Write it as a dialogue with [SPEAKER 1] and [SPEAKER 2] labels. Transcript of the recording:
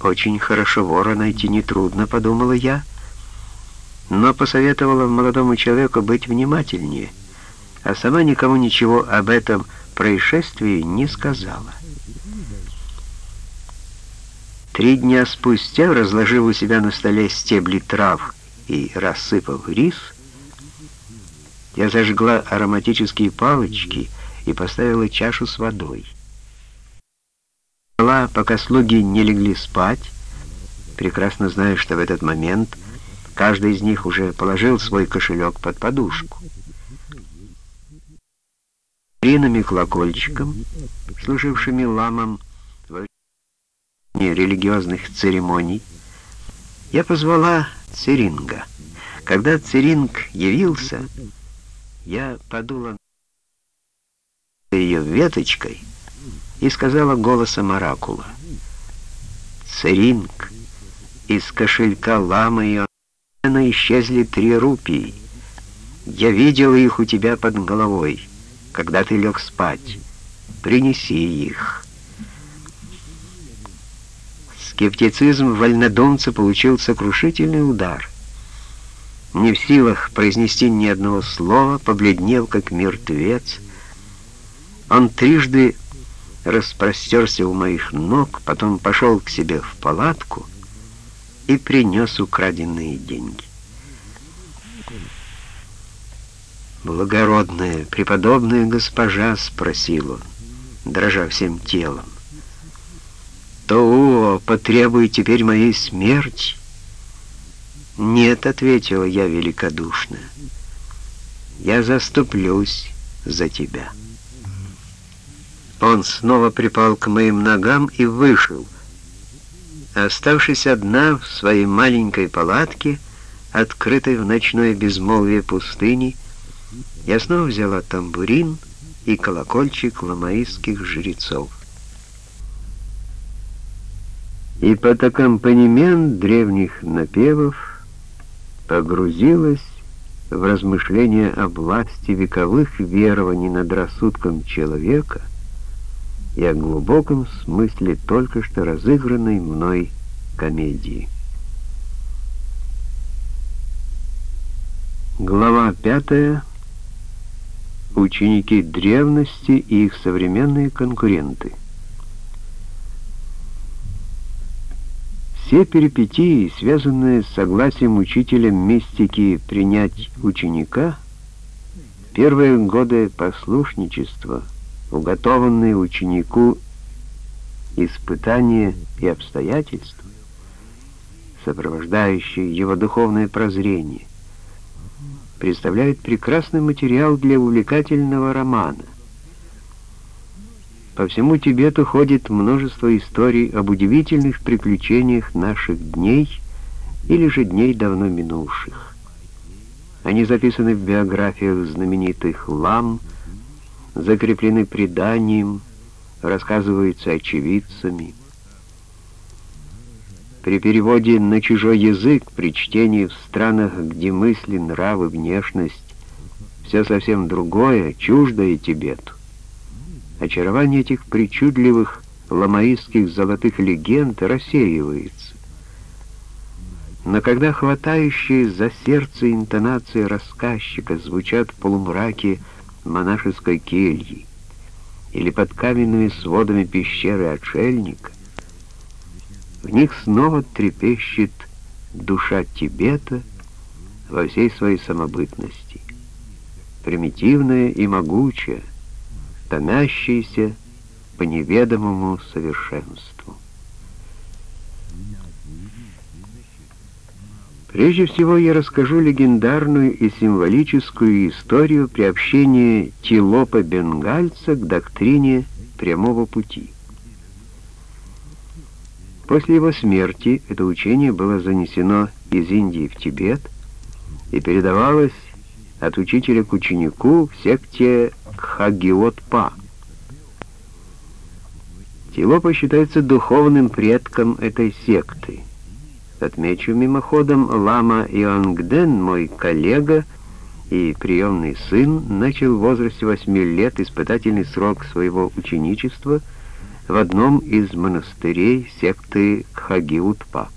[SPEAKER 1] Очень хорошо вора найти нетрудно, подумала я, но посоветовала молодому человеку быть внимательнее, а сама никому ничего об этом происшествии не сказала. Три дня спустя, разложив у себя на столе стебли трав и рассыпав рис, я зажгла ароматические палочки и поставила чашу с водой. Ждала, пока слуги не легли спать, прекрасно зная, что в этот момент каждый из них уже положил свой кошелек под подушку. Ринами колокольчиком, служившими ламам в религиозных церемоний, я позвала Церинга. Когда Церинг явился, я подула ее веточкой и сказала голосом оракула. «Церинг, из кошелька ламы и она исчезли три рупии. Я видела их у тебя под головой, когда ты лег спать. Принеси их». Скептицизм вольнодумца получил сокрушительный удар. Не в силах произнести ни одного слова, побледнел, как мертвец. Он трижды распростерся у моих ног, потом пошел к себе в палатку и принес украденные деньги. «Благородная, преподобная госпожа», — спросил он, дрожа всем телом, — «то потребует теперь моей смерти». «Нет», — ответила я великодушно, — «я заступлюсь за тебя». Он снова припал к моим ногам и вышел. Оставшись одна в своей маленькой палатке, открытой в ночное безмолвие пустыни, я снова взяла тамбурин и колокольчик ламаистских жрецов. И под аккомпанемент древних напевов погрузилась в размышления о власти вековых верований над рассудком человека — и о глубоком смысле только что разыгранной мной комедии. Глава пятая. Ученики древности и их современные конкуренты. Все перипетии, связанные с согласием учителя мистики принять ученика, первые годы послушничества — уготованные ученику испытания и обстоятельства, сопровождающие его духовное прозрение, представляют прекрасный материал для увлекательного романа. По всему Тибету ходит множество историй об удивительных приключениях наших дней или же дней давно минувших. Они записаны в биографиях знаменитых лам, закреплены преданием, рассказываются очевидцами. При переводе на чужой язык, при чтении в странах, где мысли, нравы, внешность, все совсем другое, чуждое Тибету. Очарование этих причудливых ламаистских золотых легенд рассеивается. Но когда хватающие за сердце интонации рассказчика звучат в полумраке монашеской кельи или под каменными сводами пещеры отшельника, в них снова трепещет душа Тибета во всей своей самобытности, примитивная и могучая, томящаяся по неведомому совершенству. Прежде всего я расскажу легендарную и символическую историю приобщения Тилопа Бенгальца к доктрине прямого пути. После его смерти это учение было занесено из Индии в Тибет и передавалось от учителя к ученику в секте Кхагиот-Па. Тилопа считается духовным предком этой секты. Отмечу мимоходом, лама Ионгден, мой коллега и приемный сын, начал в возрасте восьми лет испытательный срок своего ученичества в одном из монастырей секты Кхагиот. Хагиутпа.